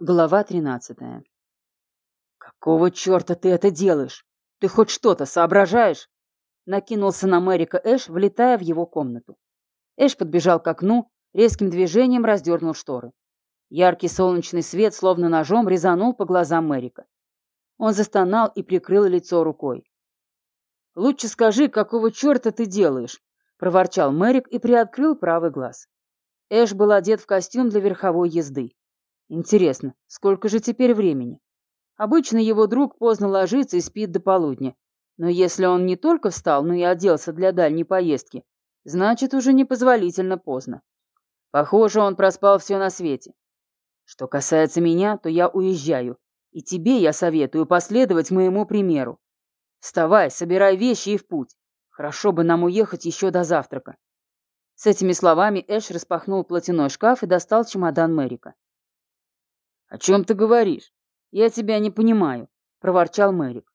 Глава тринадцатая. «Какого черта ты это делаешь? Ты хоть что-то соображаешь?» Накинулся на Мэрика Эш, влетая в его комнату. Эш подбежал к окну, резким движением раздернул шторы. Яркий солнечный свет, словно ножом, резанул по глазам Мэрика. Он застонал и прикрыл лицо рукой. «Лучше скажи, какого черта ты делаешь?» — проворчал Мэрик и приоткрыл правый глаз. Эш был одет в костюм для верховой езды. Интересно, сколько же теперь времени? Обычно его друг поздно ложится и спит до полудня. Но если он не только встал, но и оделся для дальней поездки, значит, уже непозволительно поздно. Похоже, он проспал все на свете. Что касается меня, то я уезжаю, и тебе я советую последовать моему примеру. Вставай, собирай вещи и в путь. Хорошо бы нам уехать еще до завтрака. С этими словами Эш распахнул платяной шкаф и достал чемодан Мэрика. «О чем ты говоришь? Я тебя не понимаю», — проворчал Мэрик.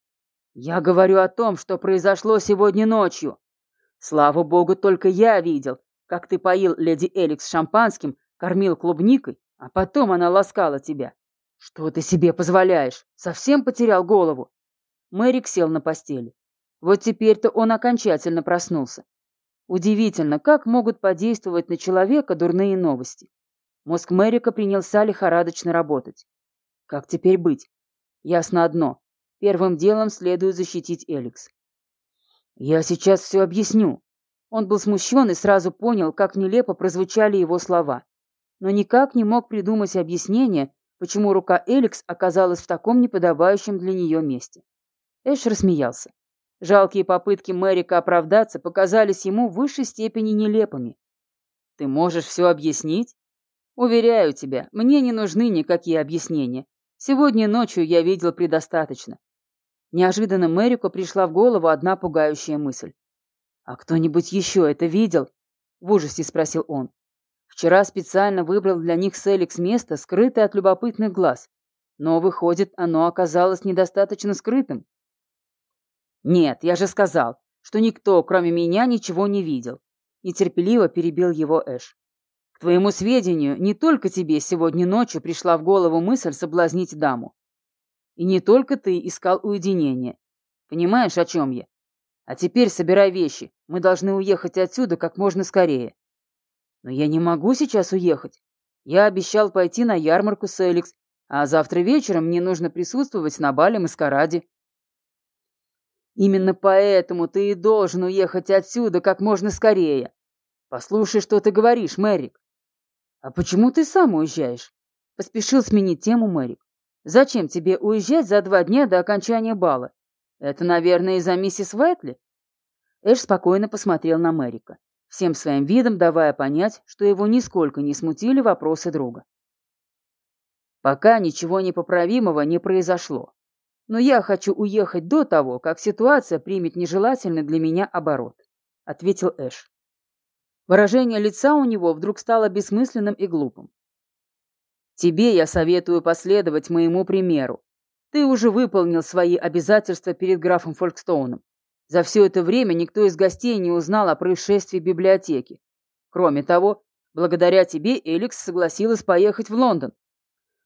«Я говорю о том, что произошло сегодня ночью. Слава богу, только я видел, как ты поил леди Эликс шампанским, кормил клубникой, а потом она ласкала тебя. Что ты себе позволяешь? Совсем потерял голову?» Мэрик сел на постели. Вот теперь-то он окончательно проснулся. Удивительно, как могут подействовать на человека дурные новости. Мозг Мэрика принялся лихорадочно работать. Как теперь быть? Ясно одно. Первым делом следует защитить Эликс. «Я сейчас все объясню». Он был смущен и сразу понял, как нелепо прозвучали его слова. Но никак не мог придумать объяснение, почему рука Эликс оказалась в таком неподобающем для нее месте. Эш рассмеялся. Жалкие попытки Мэрика оправдаться показались ему в высшей степени нелепыми. «Ты можешь все объяснить?» Уверяю тебя, мне не нужны никакие объяснения. Сегодня ночью я видел предостаточно. Неожиданно Мэрику пришла в голову одна пугающая мысль. «А кто-нибудь еще это видел?» — в ужасе спросил он. «Вчера специально выбрал для них с Эликс место, скрытое от любопытных глаз. Но, выходит, оно оказалось недостаточно скрытым». «Нет, я же сказал, что никто, кроме меня, ничего не видел», — нетерпеливо перебил его Эш твоему сведению, не только тебе сегодня ночью пришла в голову мысль соблазнить даму. И не только ты искал уединение. Понимаешь, о чем я? А теперь собирай вещи. Мы должны уехать отсюда как можно скорее. Но я не могу сейчас уехать. Я обещал пойти на ярмарку с Эликс, а завтра вечером мне нужно присутствовать на бале маскараде. Именно поэтому ты и должен уехать отсюда как можно скорее. Послушай, что ты говоришь, Мэрик. «А почему ты сам уезжаешь?» — поспешил сменить тему Мэрик. «Зачем тебе уезжать за два дня до окончания бала? Это, наверное, из-за миссис Вайтли?» Эш спокойно посмотрел на Мэрика, всем своим видом давая понять, что его нисколько не смутили вопросы друга. «Пока ничего непоправимого не произошло. Но я хочу уехать до того, как ситуация примет нежелательный для меня оборот», — ответил Эш. Выражение лица у него вдруг стало бессмысленным и глупым. «Тебе я советую последовать моему примеру. Ты уже выполнил свои обязательства перед графом Фолькстоуном. За все это время никто из гостей не узнал о происшествии в библиотеке. Кроме того, благодаря тебе Эликс согласилась поехать в Лондон.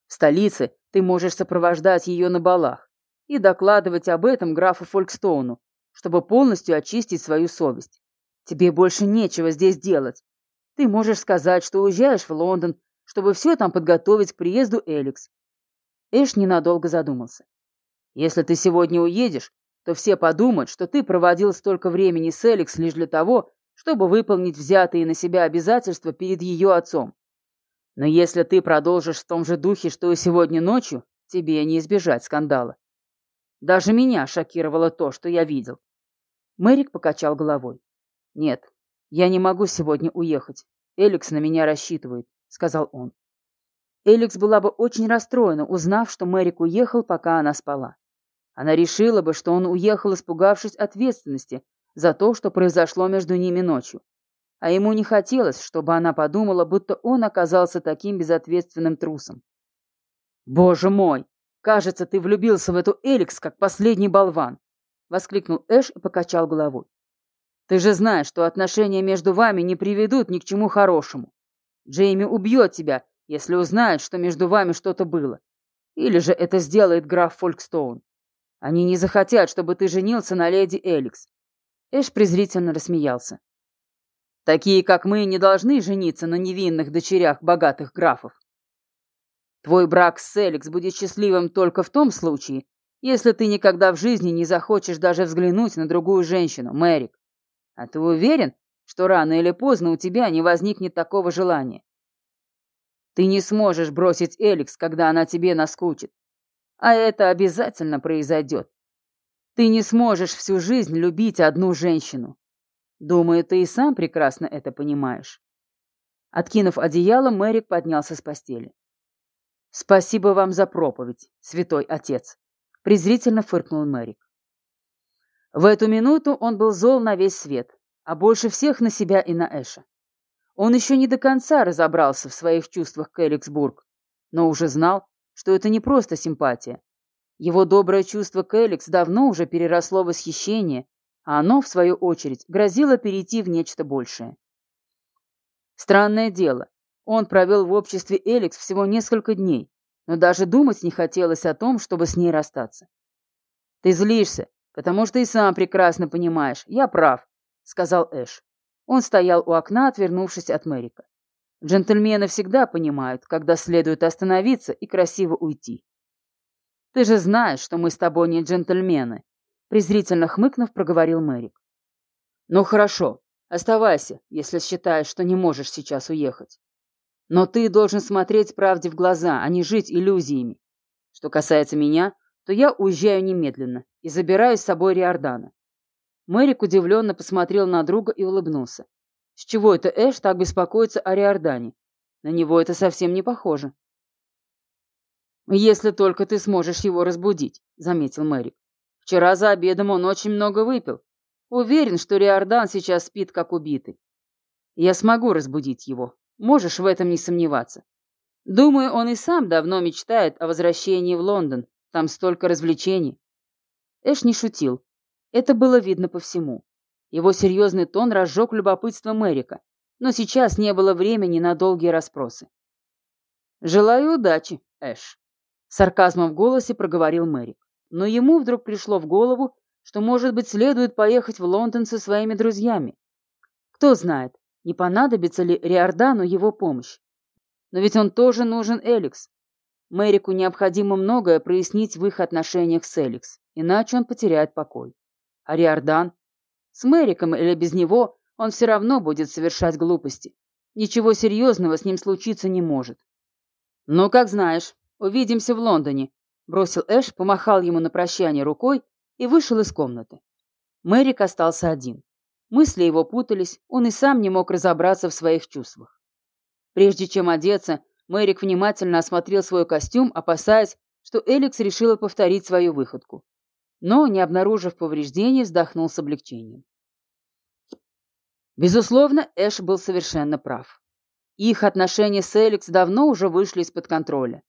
В столице ты можешь сопровождать ее на балах и докладывать об этом графу Фолькстоуну, чтобы полностью очистить свою совесть. Тебе больше нечего здесь делать. Ты можешь сказать, что уезжаешь в Лондон, чтобы все там подготовить к приезду Эликс. Эш ненадолго задумался. Если ты сегодня уедешь, то все подумают, что ты проводил столько времени с Эликс лишь для того, чтобы выполнить взятые на себя обязательства перед ее отцом. Но если ты продолжишь в том же духе, что и сегодня ночью, тебе не избежать скандала. Даже меня шокировало то, что я видел. Мэрик покачал головой. «Нет, я не могу сегодня уехать. Эликс на меня рассчитывает», — сказал он. Эликс была бы очень расстроена, узнав, что Мэрик уехал, пока она спала. Она решила бы, что он уехал, испугавшись ответственности за то, что произошло между ними ночью. А ему не хотелось, чтобы она подумала, будто он оказался таким безответственным трусом. «Боже мой! Кажется, ты влюбился в эту Эликс, как последний болван!» — воскликнул Эш и покачал головой. Ты же знаешь, что отношения между вами не приведут ни к чему хорошему. Джейми убьет тебя, если узнает, что между вами что-то было. Или же это сделает граф Фолькстоун. Они не захотят, чтобы ты женился на леди Эликс. Эш презрительно рассмеялся. Такие, как мы, не должны жениться на невинных дочерях богатых графов. Твой брак с Эликс будет счастливым только в том случае, если ты никогда в жизни не захочешь даже взглянуть на другую женщину, Мэрик. А ты уверен, что рано или поздно у тебя не возникнет такого желания? Ты не сможешь бросить Эликс, когда она тебе наскучит. А это обязательно произойдет. Ты не сможешь всю жизнь любить одну женщину. Думаю, ты и сам прекрасно это понимаешь. Откинув одеяло, Мэрик поднялся с постели. «Спасибо вам за проповедь, святой отец», — презрительно фыркнул Мэрик. В эту минуту он был зол на весь свет, а больше всех на себя и на Эша. Он еще не до конца разобрался в своих чувствах к Эликсбург, но уже знал, что это не просто симпатия. Его доброе чувство к Эликс давно уже переросло в восхищение, а оно, в свою очередь, грозило перейти в нечто большее. Странное дело, он провел в обществе Эликс всего несколько дней, но даже думать не хотелось о том, чтобы с ней расстаться. «Ты злишься, потому что и сам прекрасно понимаешь, я прав», — сказал Эш. Он стоял у окна, отвернувшись от Мэрика. Джентльмены всегда понимают, когда следует остановиться и красиво уйти. «Ты же знаешь, что мы с тобой не джентльмены», презрительно хмыкнув, проговорил Мэрик. «Ну хорошо, оставайся, если считаешь, что не можешь сейчас уехать. Но ты должен смотреть правде в глаза, а не жить иллюзиями. Что касается меня, то я уезжаю немедленно и забираю с собой Риордана. Мэрик удивленно посмотрел на друга и улыбнулся. С чего это Эш так беспокоится о Риордане? На него это совсем не похоже. «Если только ты сможешь его разбудить», — заметил Мэрик. «Вчера за обедом он очень много выпил. Уверен, что Риордан сейчас спит, как убитый. Я смогу разбудить его. Можешь в этом не сомневаться. Думаю, он и сам давно мечтает о возвращении в Лондон. Там столько развлечений». Эш не шутил. Это было видно по всему. Его серьезный тон разжег любопытство Мэрика, но сейчас не было времени на долгие расспросы. «Желаю удачи, Эш», — сарказмом в голосе проговорил Мэрик. Но ему вдруг пришло в голову, что, может быть, следует поехать в Лондон со своими друзьями. Кто знает, не понадобится ли Риордану его помощь. Но ведь он тоже нужен Эликс. Мэрику необходимо многое прояснить в их отношениях с Эликс, иначе он потеряет покой. А Риордан? С Мэриком или без него он все равно будет совершать глупости. Ничего серьезного с ним случиться не может. Ну, как знаешь, увидимся в Лондоне, бросил Эш, помахал ему на прощание рукой и вышел из комнаты. Мэрик остался один. Мысли его путались, он и сам не мог разобраться в своих чувствах. Прежде чем одеться, Мэрик внимательно осмотрел свой костюм, опасаясь, что Эликс решила повторить свою выходку но, не обнаружив повреждений, вздохнул с облегчением. Безусловно, Эш был совершенно прав. Их отношения с Эликс давно уже вышли из-под контроля.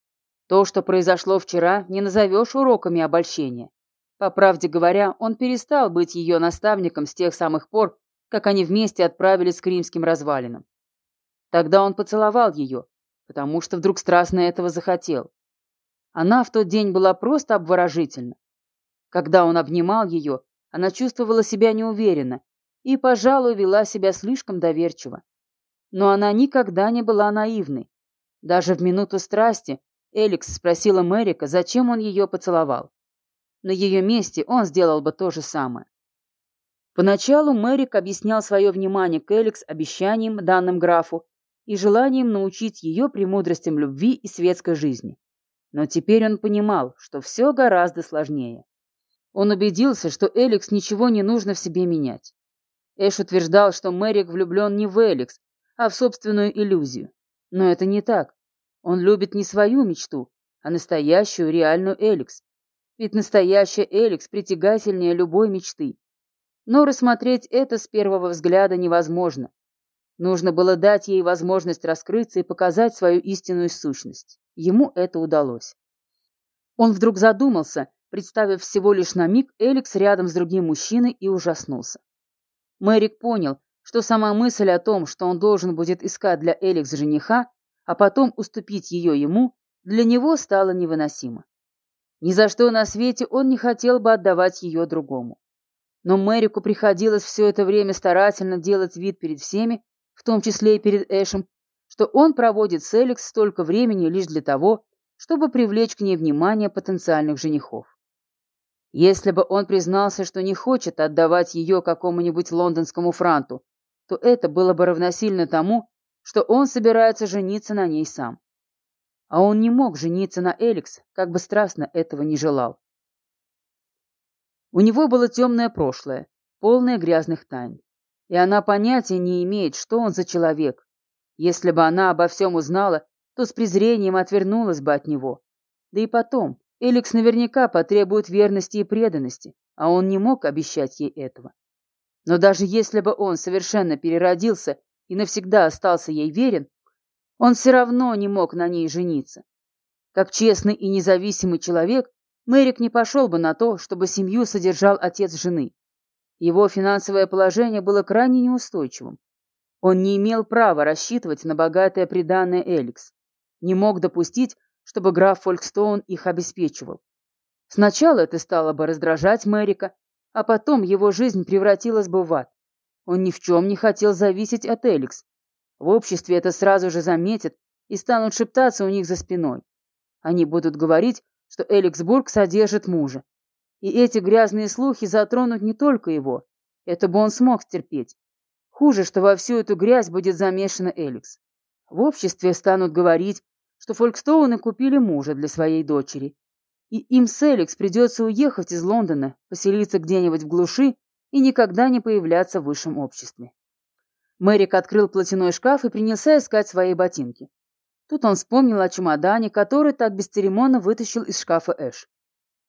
То, что произошло вчера, не назовешь уроками обольщения. По правде говоря, он перестал быть ее наставником с тех самых пор, как они вместе отправились к римским развалинам. Тогда он поцеловал ее, потому что вдруг страстно этого захотел. Она в тот день была просто обворожительна. Когда он обнимал ее, она чувствовала себя неуверенно и, пожалуй, вела себя слишком доверчиво. Но она никогда не была наивной. Даже в минуту страсти Эликс спросила Мэрика, зачем он ее поцеловал. На ее месте он сделал бы то же самое. Поначалу Мэрик объяснял свое внимание к Эликс обещанием, данным графу, и желанием научить ее премудростям любви и светской жизни. Но теперь он понимал, что все гораздо сложнее. Он убедился, что Эликс ничего не нужно в себе менять. Эш утверждал, что Мэрик влюблен не в Эликс, а в собственную иллюзию. Но это не так. Он любит не свою мечту, а настоящую реальную Эликс. Ведь настоящая Эликс притягательнее любой мечты. Но рассмотреть это с первого взгляда невозможно. Нужно было дать ей возможность раскрыться и показать свою истинную сущность. Ему это удалось. Он вдруг задумался, представив всего лишь на миг Эликс рядом с другим мужчиной и ужаснулся. Мэрик понял, что сама мысль о том, что он должен будет искать для Эликс жениха, а потом уступить ее ему, для него стало невыносимо. Ни за что на свете он не хотел бы отдавать ее другому. Но Мэрику приходилось все это время старательно делать вид перед всеми, в том числе и перед Эшем, что он проводит с Эликс столько времени лишь для того, чтобы привлечь к ней внимание потенциальных женихов. Если бы он признался, что не хочет отдавать ее какому-нибудь лондонскому франту, то это было бы равносильно тому, что он собирается жениться на ней сам. А он не мог жениться на Эликс, как бы страстно этого не желал. У него было темное прошлое, полное грязных тайн. И она понятия не имеет, что он за человек. Если бы она обо всем узнала, то с презрением отвернулась бы от него. Да и потом, Эликс наверняка потребует верности и преданности, а он не мог обещать ей этого. Но даже если бы он совершенно переродился и навсегда остался ей верен, он все равно не мог на ней жениться. Как честный и независимый человек, Мэрик не пошел бы на то, чтобы семью содержал отец жены. Его финансовое положение было крайне неустойчивым. Он не имел права рассчитывать на богатое приданное Эликс. Не мог допустить, чтобы граф Фолькстоун их обеспечивал. Сначала это стало бы раздражать Мэрика, а потом его жизнь превратилась бы в ад. Он ни в чем не хотел зависеть от Эликс. В обществе это сразу же заметят и станут шептаться у них за спиной. Они будут говорить, что Эликсбург содержит мужа. И эти грязные слухи затронут не только его. Это бы он смог стерпеть. Хуже, что во всю эту грязь будет замешана Эликс. В обществе станут говорить, что Фолькстоуны купили мужа для своей дочери. И им с Эликс придется уехать из Лондона, поселиться где-нибудь в глуши и никогда не появляться в высшем обществе. Мэрик открыл платяной шкаф и принялся искать свои ботинки. Тут он вспомнил о чемодане, который так бесцеремонно вытащил из шкафа Эш.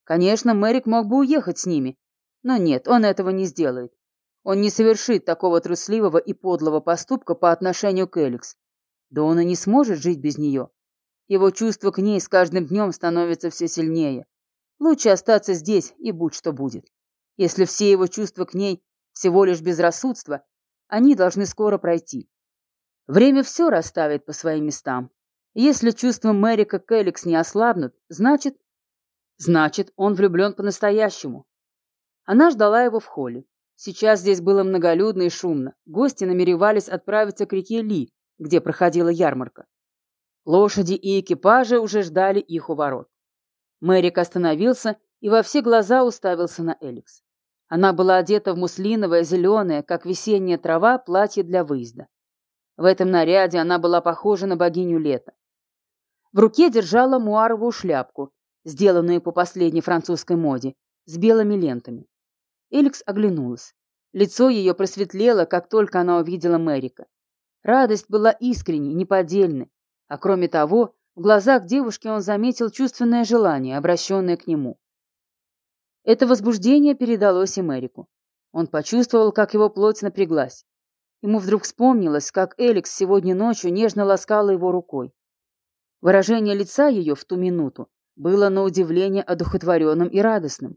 Конечно, Мэрик мог бы уехать с ними, но нет, он этого не сделает. Он не совершит такого трусливого и подлого поступка по отношению к Эликс. Да он и не сможет жить без нее. Его чувство к ней с каждым днем становится все сильнее. Лучше остаться здесь и будь что будет. Если все его чувства к ней всего лишь безрассудство, они должны скоро пройти. Время все расставит по своим местам. Если чувства Мэрика к Эликс не ослабнут, значит... Значит, он влюблен по-настоящему. Она ждала его в холле. Сейчас здесь было многолюдно и шумно. Гости намеревались отправиться к реке Ли, где проходила ярмарка. Лошади и экипажи уже ждали их у ворот. Мэрик остановился и во все глаза уставился на Эликс. Она была одета в муслиновое, зеленое, как весенняя трава, платье для выезда. В этом наряде она была похожа на богиню лета. В руке держала муаровую шляпку, сделанную по последней французской моде, с белыми лентами. Эликс оглянулась. Лицо ее просветлело, как только она увидела Мэрика. Радость была искренней, неподдельной, а кроме того, в глазах девушки он заметил чувственное желание, обращенное к нему. Это возбуждение передалось и Мэрику. Он почувствовал, как его плоть напряглась. Ему вдруг вспомнилось, как Эликс сегодня ночью нежно ласкала его рукой. Выражение лица ее в ту минуту было на удивление одухотворенным и радостным.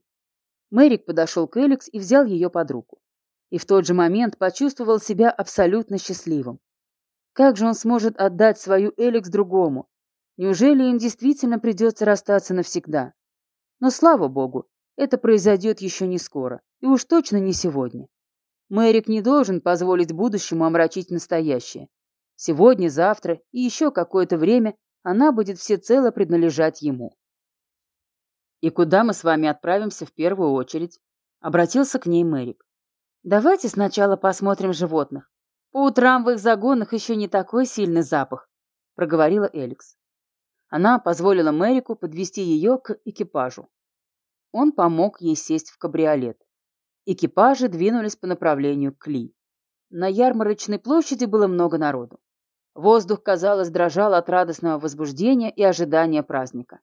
Мэрик подошел к Эликс и взял ее под руку. И в тот же момент почувствовал себя абсолютно счастливым. Как же он сможет отдать свою Эликс другому? Неужели им действительно придется расстаться навсегда? Но, слава богу, это произойдет еще не скоро, и уж точно не сегодня. Мэрик не должен позволить будущему омрачить настоящее. Сегодня, завтра и еще какое-то время она будет всецело принадлежать ему. «И куда мы с вами отправимся в первую очередь?» — обратился к ней Мэрик. «Давайте сначала посмотрим животных. По утрам в их загонах еще не такой сильный запах, проговорила Эликс. Она позволила Мэрику подвести ее к экипажу. Он помог ей сесть в кабриолет. Экипажи двинулись по направлению к Ли. На ярмарочной площади было много народу. Воздух, казалось, дрожал от радостного возбуждения и ожидания праздника.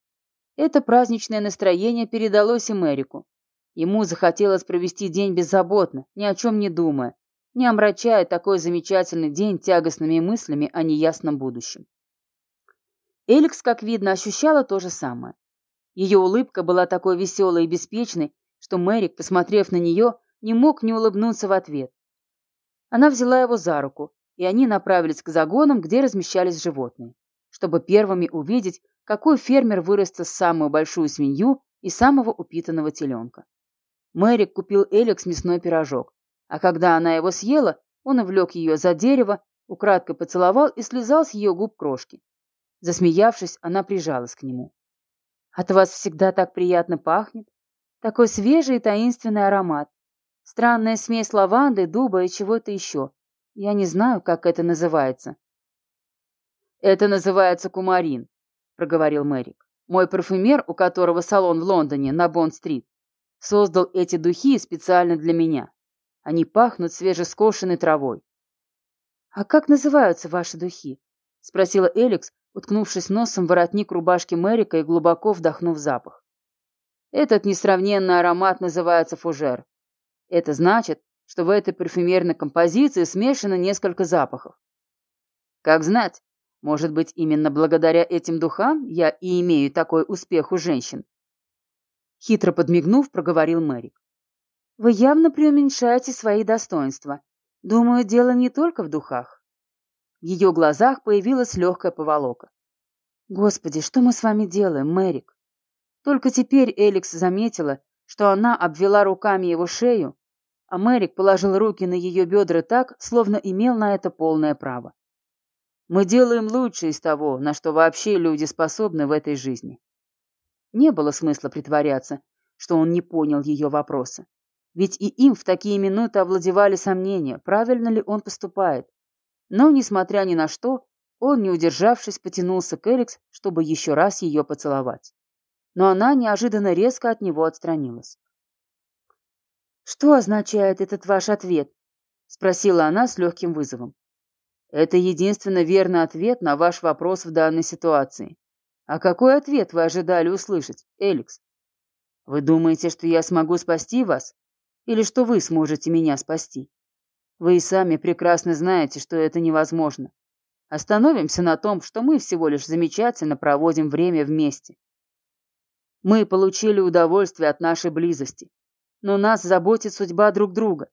Это праздничное настроение передалось и Мэрику. Ему захотелось провести день беззаботно, ни о чем не думая, не омрачая такой замечательный день тягостными мыслями о неясном будущем. Эликс, как видно, ощущала то же самое. Ее улыбка была такой веселой и беспечной, что Мэрик, посмотрев на нее, не мог не улыбнуться в ответ. Она взяла его за руку, и они направились к загонам, где размещались животные, чтобы первыми увидеть, какой фермер вырастет самую большую свинью и самого упитанного теленка. Мэрик купил Эликс мясной пирожок, а когда она его съела, он увлек ее за дерево, украдкой поцеловал и слезал с ее губ крошки. Засмеявшись, она прижалась к нему. «От вас всегда так приятно пахнет. Такой свежий и таинственный аромат. Странная смесь лаванды, дуба и чего-то еще. Я не знаю, как это называется». «Это называется кумарин», — проговорил Мэрик. «Мой парфюмер, у которого салон в Лондоне, на Бонд-стрит, создал эти духи специально для меня. Они пахнут свежескошенной травой. «А как называются ваши духи?» — спросила Эликс, уткнувшись носом в воротник рубашки Мэрика и глубоко вдохнув запах. «Этот несравненный аромат называется фужер. Это значит, что в этой парфюмерной композиции смешано несколько запахов. Как знать, может быть, именно благодаря этим духам я и имею такой успех у женщин. Хитро подмигнув, проговорил Мэрик. Вы явно преуменьшаете свои достоинства. Думаю, дело не только в духах. В ее глазах появилась легкая поволока. Господи, что мы с вами делаем, Мэрик? Только теперь Эликс заметила, что она обвела руками его шею, а Мэрик положил руки на ее бедра так, словно имел на это полное право. Мы делаем лучшее из того, на что вообще люди способны в этой жизни. Не было смысла притворяться, что он не понял ее вопроса. Ведь и им в такие минуты овладевали сомнения, правильно ли он поступает. Но, несмотря ни на что, он, не удержавшись, потянулся к Эликс, чтобы еще раз ее поцеловать. Но она неожиданно резко от него отстранилась. «Что означает этот ваш ответ?» — спросила она с легким вызовом. «Это единственно верный ответ на ваш вопрос в данной ситуации. А какой ответ вы ожидали услышать, Эликс? Вы думаете, что я смогу спасти вас? Или что вы сможете меня спасти? Вы и сами прекрасно знаете, что это невозможно. Остановимся на том, что мы всего лишь замечательно проводим время вместе. Мы получили удовольствие от нашей близости, но нас заботит судьба друг друга.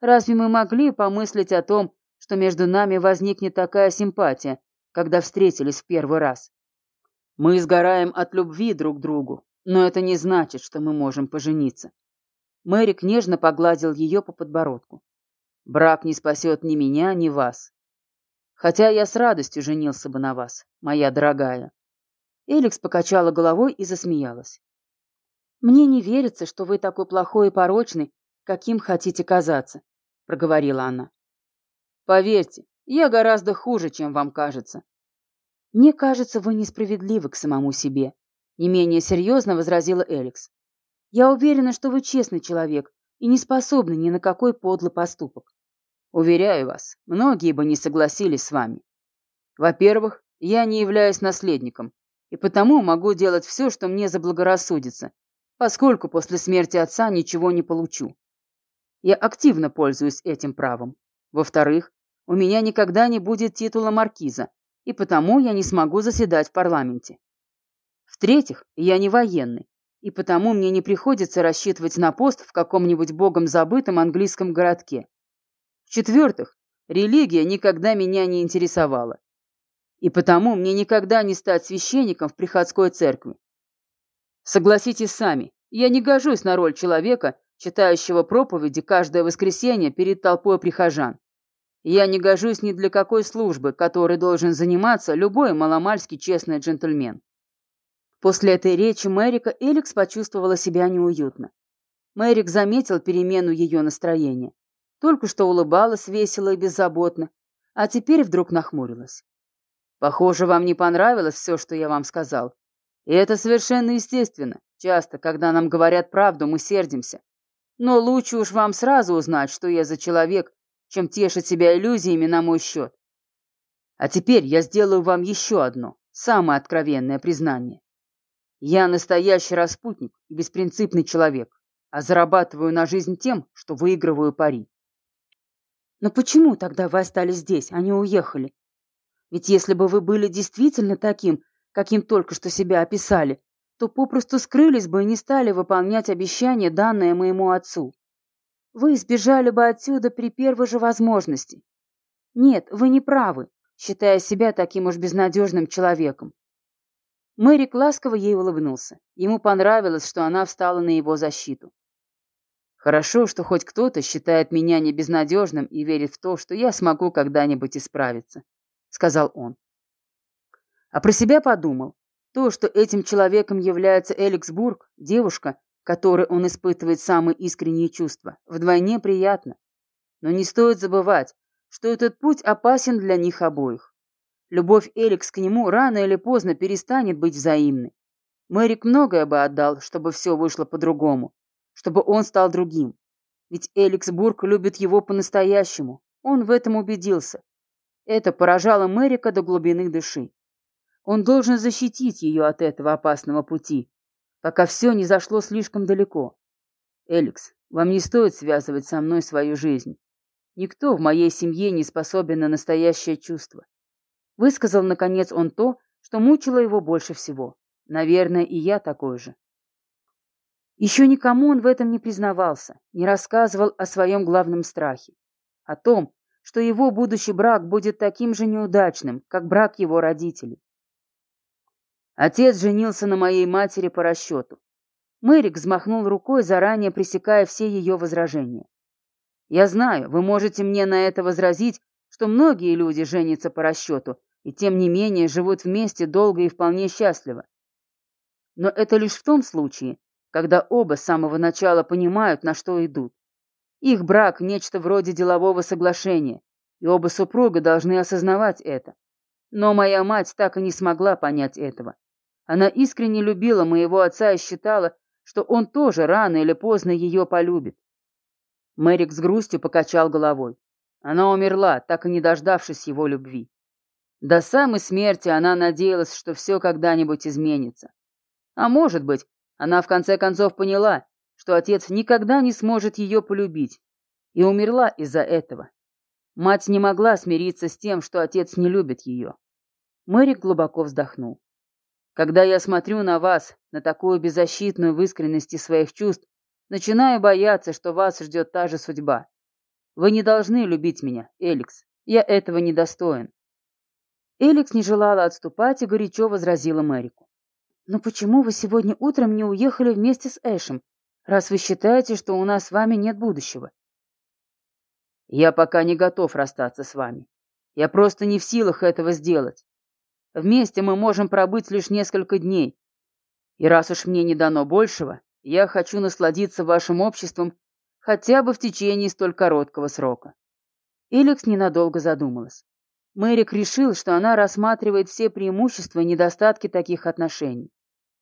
Разве мы могли помыслить о том, что между нами возникнет такая симпатия, когда встретились в первый раз? Мы сгораем от любви друг к другу, но это не значит, что мы можем пожениться. Мэрик нежно погладил ее по подбородку. Брак не спасет ни меня, ни вас. Хотя я с радостью женился бы на вас, моя дорогая. Эликс покачала головой и засмеялась. «Мне не верится, что вы такой плохой и порочный, каким хотите казаться», — проговорила она. «Поверьте, я гораздо хуже, чем вам кажется. «Мне кажется, вы несправедливы к самому себе», — не менее серьезно возразила Эликс. «Я уверена, что вы честный человек и не способны ни на какой подлый поступок. Уверяю вас, многие бы не согласились с вами. Во-первых, я не являюсь наследником, и потому могу делать все, что мне заблагорассудится, поскольку после смерти отца ничего не получу. Я активно пользуюсь этим правом. Во-вторых, у меня никогда не будет титула маркиза, и потому я не смогу заседать в парламенте. В-третьих, я не военный, и потому мне не приходится рассчитывать на пост в каком-нибудь богом забытом английском городке. В-четвертых, религия никогда меня не интересовала, и потому мне никогда не стать священником в приходской церкви. Согласитесь сами, я не гожусь на роль человека, читающего проповеди каждое воскресенье перед толпой прихожан. Я не гожусь ни для какой службы, которой должен заниматься любой маломальски честный джентльмен. После этой речи Мэрика Эликс почувствовала себя неуютно. Мэрик заметил перемену ее настроения. Только что улыбалась весело и беззаботно, а теперь вдруг нахмурилась. «Похоже, вам не понравилось все, что я вам сказал. И это совершенно естественно. Часто, когда нам говорят правду, мы сердимся. Но лучше уж вам сразу узнать, что я за человек, чем тешить себя иллюзиями на мой счет. А теперь я сделаю вам еще одно, самое откровенное признание. Я настоящий распутник и беспринципный человек, а зарабатываю на жизнь тем, что выигрываю пари. Но почему тогда вы остались здесь, а не уехали? Ведь если бы вы были действительно таким, каким только что себя описали, то попросту скрылись бы и не стали выполнять обещание, данное моему отцу. Вы сбежали бы отсюда при первой же возможности. Нет, вы не правы, считая себя таким уж безнадежным человеком. Мэрик ласково ей улыбнулся. Ему понравилось, что она встала на его защиту. Хорошо, что хоть кто-то считает меня не безнадежным и верит в то, что я смогу когда-нибудь исправиться, сказал он. А про себя подумал. То, что этим человеком является Эликс Бург, девушка, которой он испытывает самые искренние чувства, вдвойне приятно. Но не стоит забывать, что этот путь опасен для них обоих. Любовь Эликс к нему рано или поздно перестанет быть взаимной. Мэрик многое бы отдал, чтобы все вышло по-другому, чтобы он стал другим. Ведь Эликс Бург любит его по-настоящему, он в этом убедился. Это поражало Мэрика до глубины души. Он должен защитить ее от этого опасного пути, пока все не зашло слишком далеко. Эликс, вам не стоит связывать со мной свою жизнь. Никто в моей семье не способен на настоящее чувство. Высказал, наконец, он то, что мучило его больше всего. Наверное, и я такой же. Еще никому он в этом не признавался, не рассказывал о своем главном страхе. О том, что его будущий брак будет таким же неудачным, как брак его родителей. Отец женился на моей матери по расчету. Мэрик взмахнул рукой, заранее пресекая все ее возражения. «Я знаю, вы можете мне на это возразить, что многие люди женятся по расчету и тем не менее живут вместе долго и вполне счастливо. Но это лишь в том случае, когда оба с самого начала понимают, на что идут. Их брак – нечто вроде делового соглашения, и оба супруга должны осознавать это. Но моя мать так и не смогла понять этого. Она искренне любила моего отца и считала, что он тоже рано или поздно ее полюбит. Мэрик с грустью покачал головой. Она умерла, так и не дождавшись его любви. До самой смерти она надеялась, что все когда-нибудь изменится. А может быть, она в конце концов поняла, что отец никогда не сможет ее полюбить, и умерла из-за этого. Мать не могла смириться с тем, что отец не любит ее. Мэрик глубоко вздохнул. Когда я смотрю на вас, на такую беззащитную в искренности своих чувств, начинаю бояться, что вас ждет та же судьба. Вы не должны любить меня, Эликс. Я этого не достоин. Эликс не желала отступать и горячо возразила Мэрику. «Но почему вы сегодня утром не уехали вместе с Эшем, раз вы считаете, что у нас с вами нет будущего?» «Я пока не готов расстаться с вами. Я просто не в силах этого сделать. Вместе мы можем пробыть лишь несколько дней. И раз уж мне не дано большего, я хочу насладиться вашим обществом хотя бы в течение столь короткого срока». Эликс ненадолго задумалась. Мэрик решил, что она рассматривает все преимущества и недостатки таких отношений.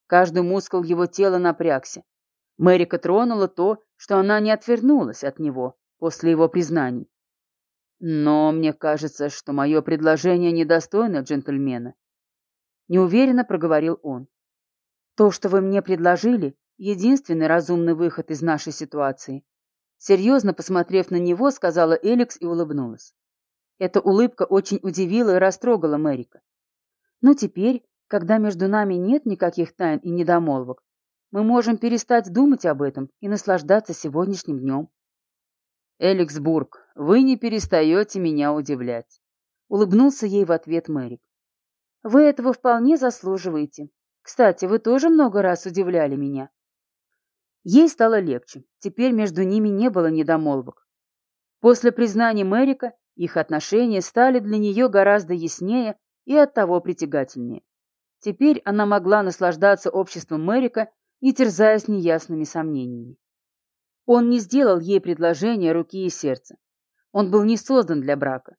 Каждый мускул его тела напрягся. Мэрика тронула то, что она не отвернулась от него после его признаний. Но мне кажется, что мое предложение недостойно джентльмена. Неуверенно проговорил он. То, что вы мне предложили, единственный разумный выход из нашей ситуации. Серьезно посмотрев на него, сказала Эликс и улыбнулась. Эта улыбка очень удивила и растрогала Мэрика. Но теперь, когда между нами нет никаких тайн и недомолвок, мы можем перестать думать об этом и наслаждаться сегодняшним днем. «Эликсбург, вы не перестаете меня удивлять», — улыбнулся ей в ответ Мэрик. «Вы этого вполне заслуживаете. Кстати, вы тоже много раз удивляли меня». Ей стало легче, теперь между ними не было недомолвок. После признания Мэрика их отношения стали для нее гораздо яснее и оттого притягательнее. Теперь она могла наслаждаться обществом Мэрика, не терзаясь неясными сомнениями. Он не сделал ей предложение руки и сердца. Он был не создан для брака.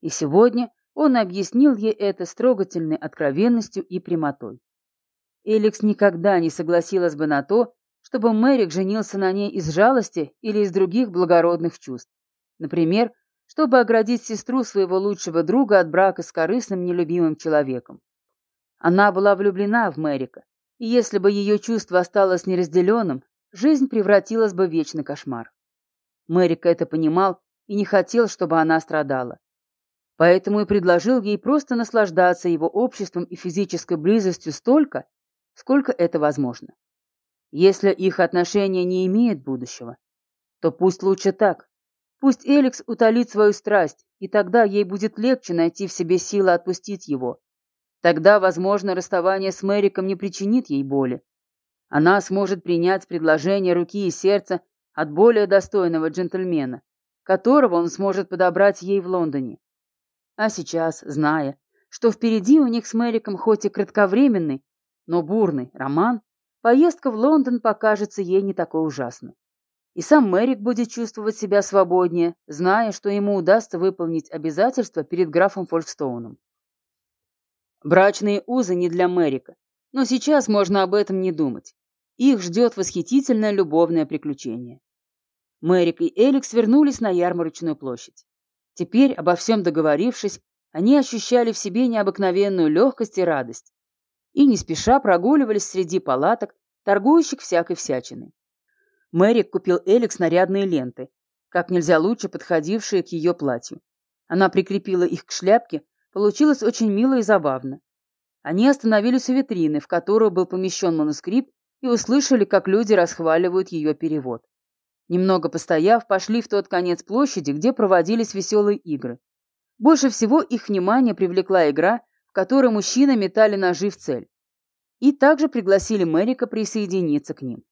И сегодня он объяснил ей это с трогательной откровенностью и прямотой. Эликс никогда не согласилась бы на то, чтобы Мэрик женился на ней из жалости или из других благородных чувств. Например, чтобы оградить сестру своего лучшего друга от брака с корыстным нелюбимым человеком. Она была влюблена в Мэрика, и если бы ее чувство осталось неразделенным, жизнь превратилась бы в вечный кошмар. Мэрик это понимал и не хотел, чтобы она страдала. Поэтому и предложил ей просто наслаждаться его обществом и физической близостью столько, сколько это возможно. Если их отношения не имеют будущего, то пусть лучше так, Пусть Эликс утолит свою страсть, и тогда ей будет легче найти в себе силы отпустить его. Тогда, возможно, расставание с Мэриком не причинит ей боли. Она сможет принять предложение руки и сердца от более достойного джентльмена, которого он сможет подобрать ей в Лондоне. А сейчас, зная, что впереди у них с Мэриком хоть и кратковременный, но бурный роман, поездка в Лондон покажется ей не такой ужасной. И сам Мэрик будет чувствовать себя свободнее, зная, что ему удастся выполнить обязательства перед графом Фолькстоуном. Брачные узы не для Мэрика, но сейчас можно об этом не думать. Их ждет восхитительное любовное приключение. Мэрик и Эликс вернулись на ярмарочную площадь. Теперь, обо всем договорившись, они ощущали в себе необыкновенную легкость и радость. И не спеша прогуливались среди палаток, торгующих всякой всячиной. Мэрик купил Эликс нарядные ленты, как нельзя лучше подходившие к ее платью. Она прикрепила их к шляпке, Получилось очень мило и забавно. Они остановились у витрины, в которую был помещен манускрипт, и услышали, как люди расхваливают ее перевод. Немного постояв, пошли в тот конец площади, где проводились веселые игры. Больше всего их внимание привлекла игра, в которой мужчины метали ножи в цель. И также пригласили Мэрика присоединиться к ним.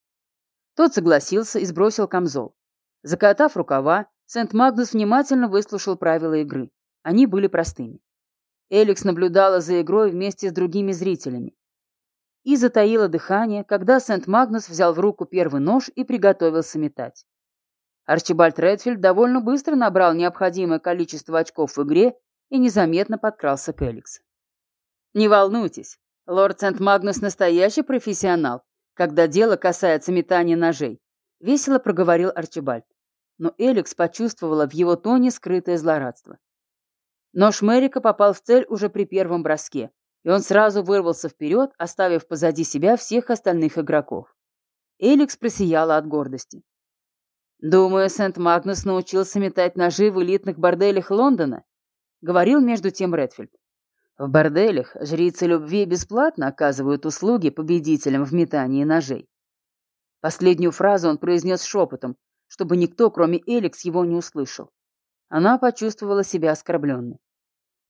Тот согласился и сбросил камзол. Закатав рукава, Сент-Магнус внимательно выслушал правила игры. Они были простыми. Эликс наблюдала за игрой вместе с другими зрителями. И затаила дыхание, когда Сент-Магнус взял в руку первый нож и приготовился метать. Арчибальд Редфилд довольно быстро набрал необходимое количество очков в игре и незаметно подкрался к Эликс. «Не волнуйтесь, лорд Сент-Магнус настоящий профессионал, когда дело касается метания ножей», — весело проговорил Арчибальд. Но Эликс почувствовала в его тоне скрытое злорадство. Нож Мэрика попал в цель уже при первом броске, и он сразу вырвался вперед, оставив позади себя всех остальных игроков. Эликс просияла от гордости. «Думаю, Сент-Магнус научился метать ножи в элитных борделях Лондона», — говорил между тем Редфилд. «В борделях жрицы любви бесплатно оказывают услуги победителям в метании ножей». Последнюю фразу он произнес шепотом, чтобы никто, кроме Эликс, его не услышал. Она почувствовала себя оскорбленной.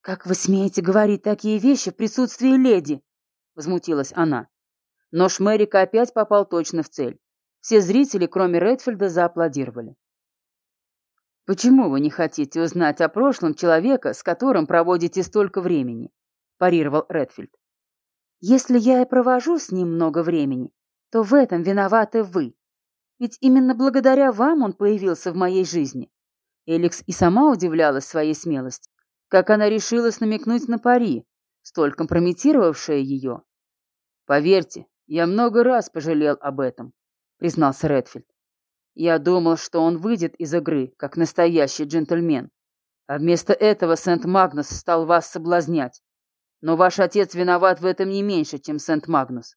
«Как вы смеете говорить такие вещи в присутствии леди?» — возмутилась она. Нож Мэрика опять попал точно в цель. Все зрители, кроме Редфилда, зааплодировали. «Почему вы не хотите узнать о прошлом человека, с которым проводите столько времени?» – парировал Редфилд. «Если я и провожу с ним много времени, то в этом виноваты вы. Ведь именно благодаря вам он появился в моей жизни. Эликс и сама удивлялась своей смелости. Как она решилась намекнуть на пари, столь компрометировавшее ее. «Поверьте, я много раз пожалел об этом», — признался Редфилд. «Я думал, что он выйдет из игры, как настоящий джентльмен. А вместо этого Сент-Магнус стал вас соблазнять. Но ваш отец виноват в этом не меньше, чем Сент-Магнус».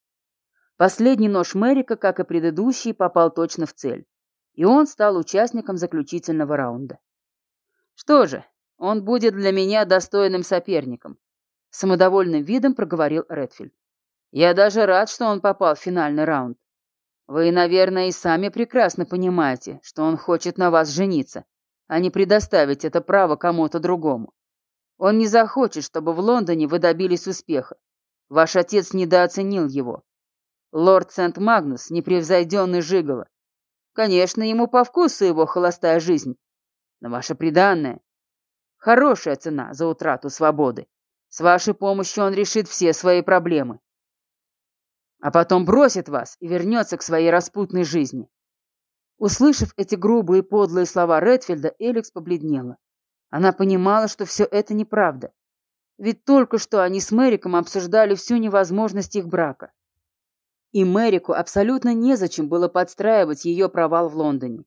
Последний нож Мэрика, как и предыдущий, попал точно в цель и он стал участником заключительного раунда. Что же, он будет для меня достойным соперником, самодовольным видом проговорил Редфилд. Я даже рад, что он попал в финальный раунд. Вы, наверное, и сами прекрасно понимаете, что он хочет на вас жениться, а не предоставить это право кому-то другому. Он не захочет, чтобы в Лондоне вы добились успеха. Ваш отец недооценил его. Лорд Сент-Магнус — непревзойденный жиголо, Конечно, ему по вкусу его холостая жизнь. Но ваша приданная — хорошая цена за утрату свободы. С вашей помощью он решит все свои проблемы. А потом бросит вас и вернется к своей распутной жизни. Услышав эти грубые и подлые слова Редфилда, Эликс побледнела. Она понимала, что все это неправда. Ведь только что они с Мэриком обсуждали всю невозможность их брака. И Мэрику абсолютно незачем было подстраивать ее провал в Лондоне.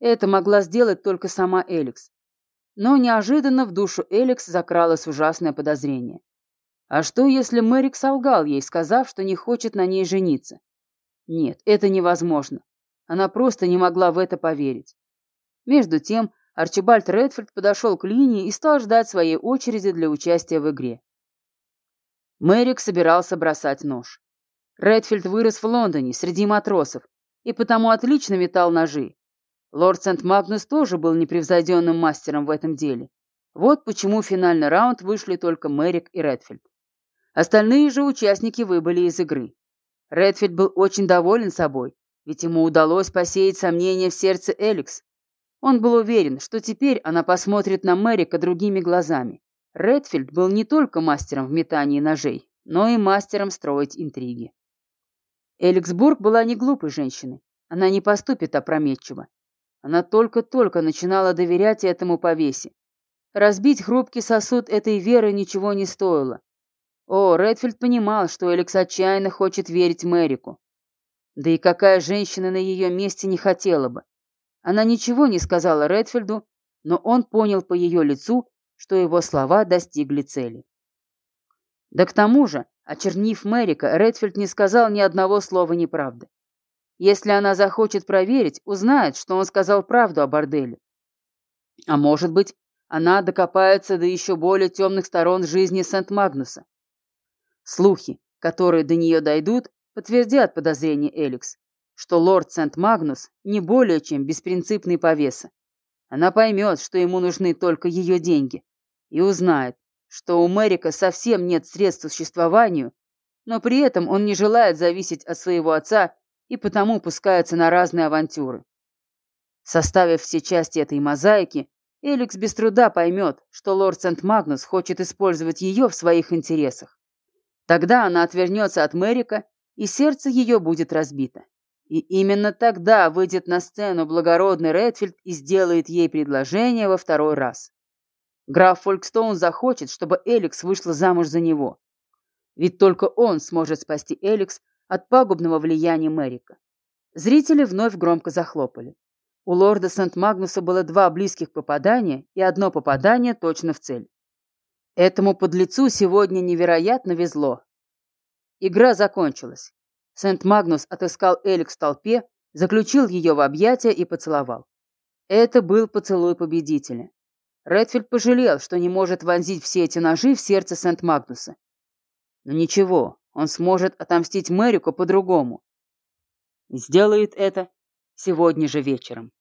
Это могла сделать только сама Эликс. Но неожиданно в душу Эликс закралось ужасное подозрение. А что, если Мэрик солгал ей, сказав, что не хочет на ней жениться? Нет, это невозможно. Она просто не могла в это поверить. Между тем, Арчибальд Редфорд подошел к линии и стал ждать своей очереди для участия в игре. Мэрик собирался бросать нож. Редфилд вырос в Лондоне среди матросов и потому отлично метал ножи. Лорд Сент-Магнус тоже был непревзойденным мастером в этом деле. Вот почему в финальный раунд вышли только Мэрик и Редфилд. Остальные же участники выбыли из игры. Редфилд был очень доволен собой, ведь ему удалось посеять сомнения в сердце Эликс. Он был уверен, что теперь она посмотрит на Мэрика другими глазами. Редфилд был не только мастером в метании ножей, но и мастером строить интриги. Эликсбург была не глупой женщиной. Она не поступит опрометчиво. Она только-только начинала доверять этому повесе. Разбить хрупкий сосуд этой веры ничего не стоило. О, Редфилд понимал, что Эликс отчаянно хочет верить Мэрику. Да и какая женщина на ее месте не хотела бы. Она ничего не сказала Редфилду, но он понял по ее лицу, что его слова достигли цели. Да к тому же, очернив Мэрика, Редфилд не сказал ни одного слова неправды. Если она захочет проверить, узнает, что он сказал правду о борделе. А может быть, она докопается до еще более темных сторон жизни Сент-Магнуса. Слухи, которые до нее дойдут, подтвердят подозрения Эликс, что лорд Сент-Магнус не более чем беспринципный повеса. Она поймет, что ему нужны только ее деньги, и узнает, что у Мэрика совсем нет средств к существованию, но при этом он не желает зависеть от своего отца и потому пускается на разные авантюры. Составив все части этой мозаики, Эликс без труда поймет, что лорд Сент-Магнус хочет использовать ее в своих интересах. Тогда она отвернется от Мэрика, и сердце ее будет разбито. И именно тогда выйдет на сцену благородный Редфилд и сделает ей предложение во второй раз. Граф Фолькстоун захочет, чтобы Эликс вышла замуж за него. Ведь только он сможет спасти Эликс от пагубного влияния Мэрика. Зрители вновь громко захлопали. У лорда Сент-Магнуса было два близких попадания и одно попадание точно в цель. Этому подлецу сегодня невероятно везло. Игра закончилась. Сент-Магнус отыскал Эликс в толпе, заключил ее в объятия и поцеловал. Это был поцелуй победителя. Редфилд пожалел, что не может вонзить все эти ножи в сердце Сент-Магнуса. Но ничего, он сможет отомстить Мэрику по-другому. Сделает это сегодня же вечером.